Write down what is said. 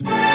you